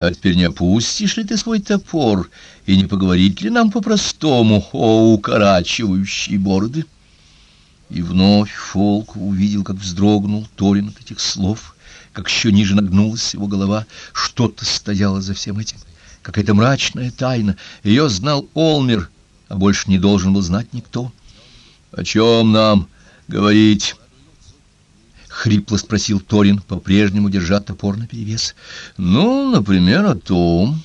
А теперь не опустишь ли ты свой топор, и не поговорить ли нам по-простому, о укорачивающие бороды? И вновь Фолк увидел, как вздрогнул Торин от этих слов, как еще ниже нагнулась его голова. Что-то стояло за всем этим, какая-то мрачная тайна. Ее знал Олмер, а больше не должен был знать никто. О чем нам говорить? Хрипло спросил Торин, по-прежнему держа топор наперевес. Ну, например, о том,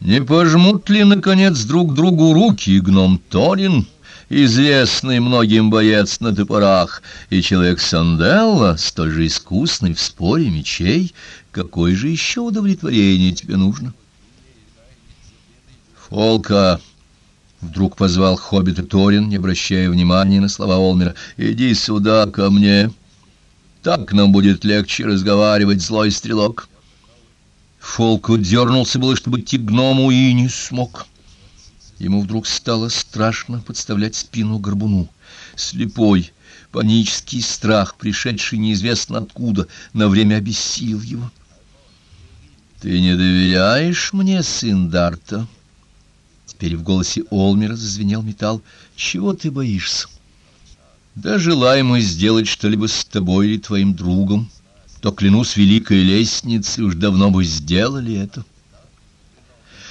не пожмут ли наконец друг другу руки гном Торин, известный многим боец на топорах, и человек Санделла, столь же искусный в споре мечей, какое же еще удовлетворение тебе нужно? Фолка вдруг позвал хоббита Торин, не обращая внимания на слова Олмера. Иди сюда ко мне. Так нам будет легче разговаривать, злой стрелок. Фолку дернулся было, чтобы идти к гному, и не смог. Ему вдруг стало страшно подставлять спину горбуну. Слепой, панический страх, пришедший неизвестно откуда, на время обессилил его. «Ты не доверяешь мне, сын Дарта?» Теперь в голосе Олмера зазвенел металл. «Чего ты боишься?» Да желаем мы сделать что-либо с тобой или твоим другом, то, клянусь великой лестницей, уж давно бы сделали это.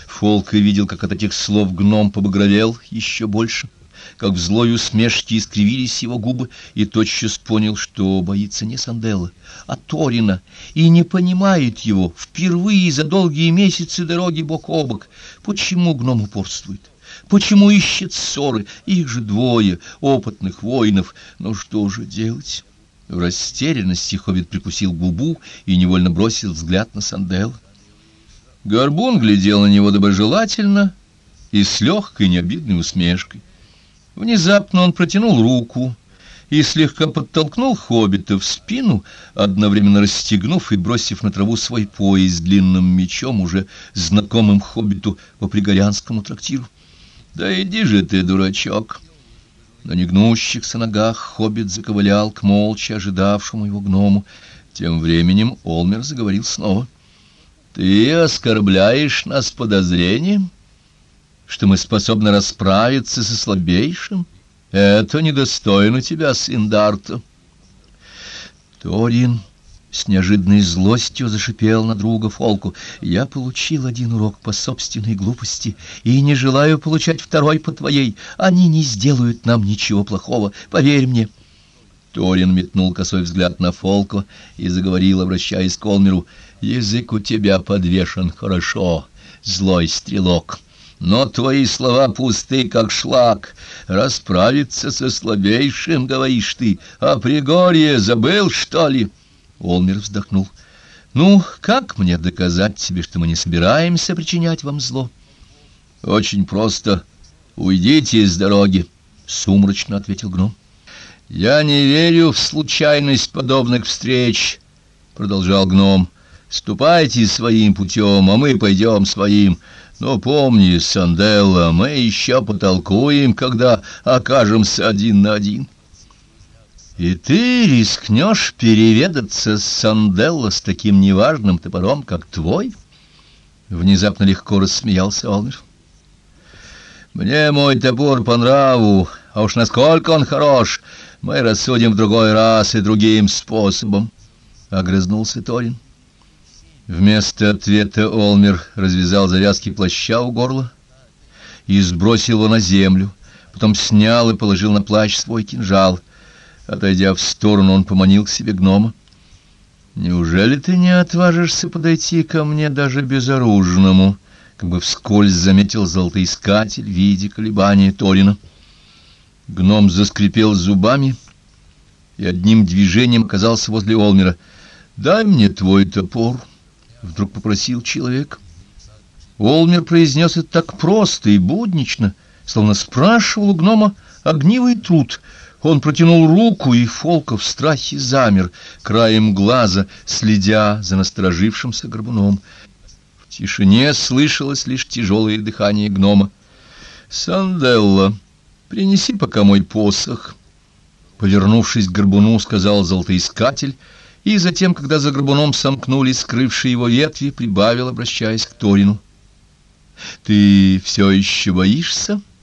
Фолка видел, как от этих слов гном побагровел еще больше, как в злой усмешке искривились его губы, и тотчас понял, что боится не Санделла, а Торина, и не понимает его впервые за долгие месяцы дороги бок о бок. Почему гном упорствует? Почему ищет ссоры? Их же двое, опытных воинов. Но что же делать? В растерянности Хоббит прикусил губу и невольно бросил взгляд на Сандел. Горбун глядел на него доброжелательно и с легкой необидной усмешкой. Внезапно он протянул руку и слегка подтолкнул Хоббита в спину, одновременно расстегнув и бросив на траву свой пояс длинным мечом, уже знакомым Хоббиту по пригорянскому трактиру. Да иди же ты, дурачок. На негнущихся ногах хоббит заковылял к молча ожидавшему его гному. Тем временем Олмер заговорил снова. Ты оскорбляешь нас подозрением, что мы способны расправиться со слабейшим? Это недостойно тебя, сын Дарта. Торин с неожиданной злостью зашипел на друга Фолку. «Я получил один урок по собственной глупости и не желаю получать второй по твоей. Они не сделают нам ничего плохого, поверь мне». Торин метнул косой взгляд на Фолку и заговорил, обращаясь к Олмеру. «Язык у тебя подвешен хорошо, злой стрелок». Но твои слова пусты, как шлак. Расправиться со слабейшим, говоришь ты, а Пригорье забыл, что ли?» Олмер вздохнул. «Ну, как мне доказать тебе, что мы не собираемся причинять вам зло?» «Очень просто. Уйдите с дороги», — сумрачно ответил гном. «Я не верю в случайность подобных встреч», — продолжал гном. «Ступайте своим путем, а мы пойдем своим. Но помни, Санделла, мы еще потолкуем, когда окажемся один на один». И ты рискнешь переведаться с Санделло с таким неважным топором, как твой? Внезапно легко рассмеялся Олмер. Мне мой топор по нраву, а уж насколько он хорош, мы рассудим в другой раз и другим способом, — огрызнулся Торин. Вместо ответа Олмер развязал завязки плаща у горла и сбросил его на землю, потом снял и положил на плащ свой кинжал — Отойдя в сторону, он поманил к себе гнома. «Неужели ты не отважишься подойти ко мне даже безоружному?» Как бы вскользь заметил золотоискатель, видя колебания Торина. Гном заскрипел зубами и одним движением оказался возле Олмера. «Дай мне твой топор», — вдруг попросил человек. Олмер произнес это так просто и буднично, словно спрашивал у гнома огнивый труд — он протянул руку, и Фолка в страхе замер, краем глаза, следя за насторожившимся горбуном. В тишине слышалось лишь тяжелое дыхание гнома. «Санделла, принеси пока мой посох». Повернувшись к горбуну, сказал золотоискатель И затем, когда за горбуном сомкнулись скрывшие его ветви, прибавил, обращаясь к Торину. — Ты все еще боишься? —